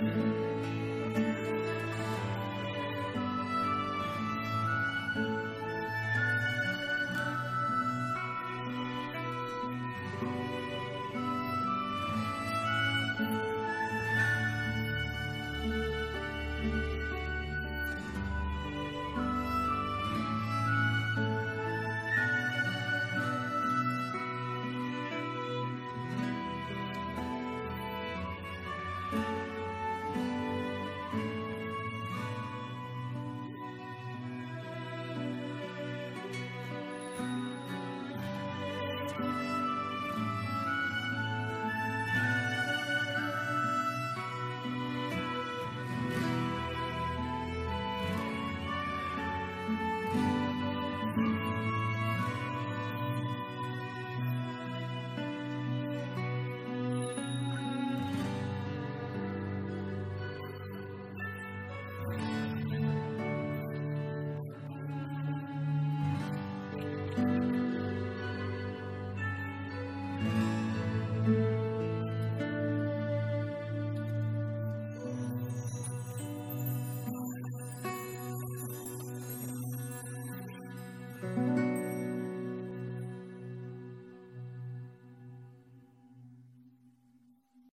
Thank Bye.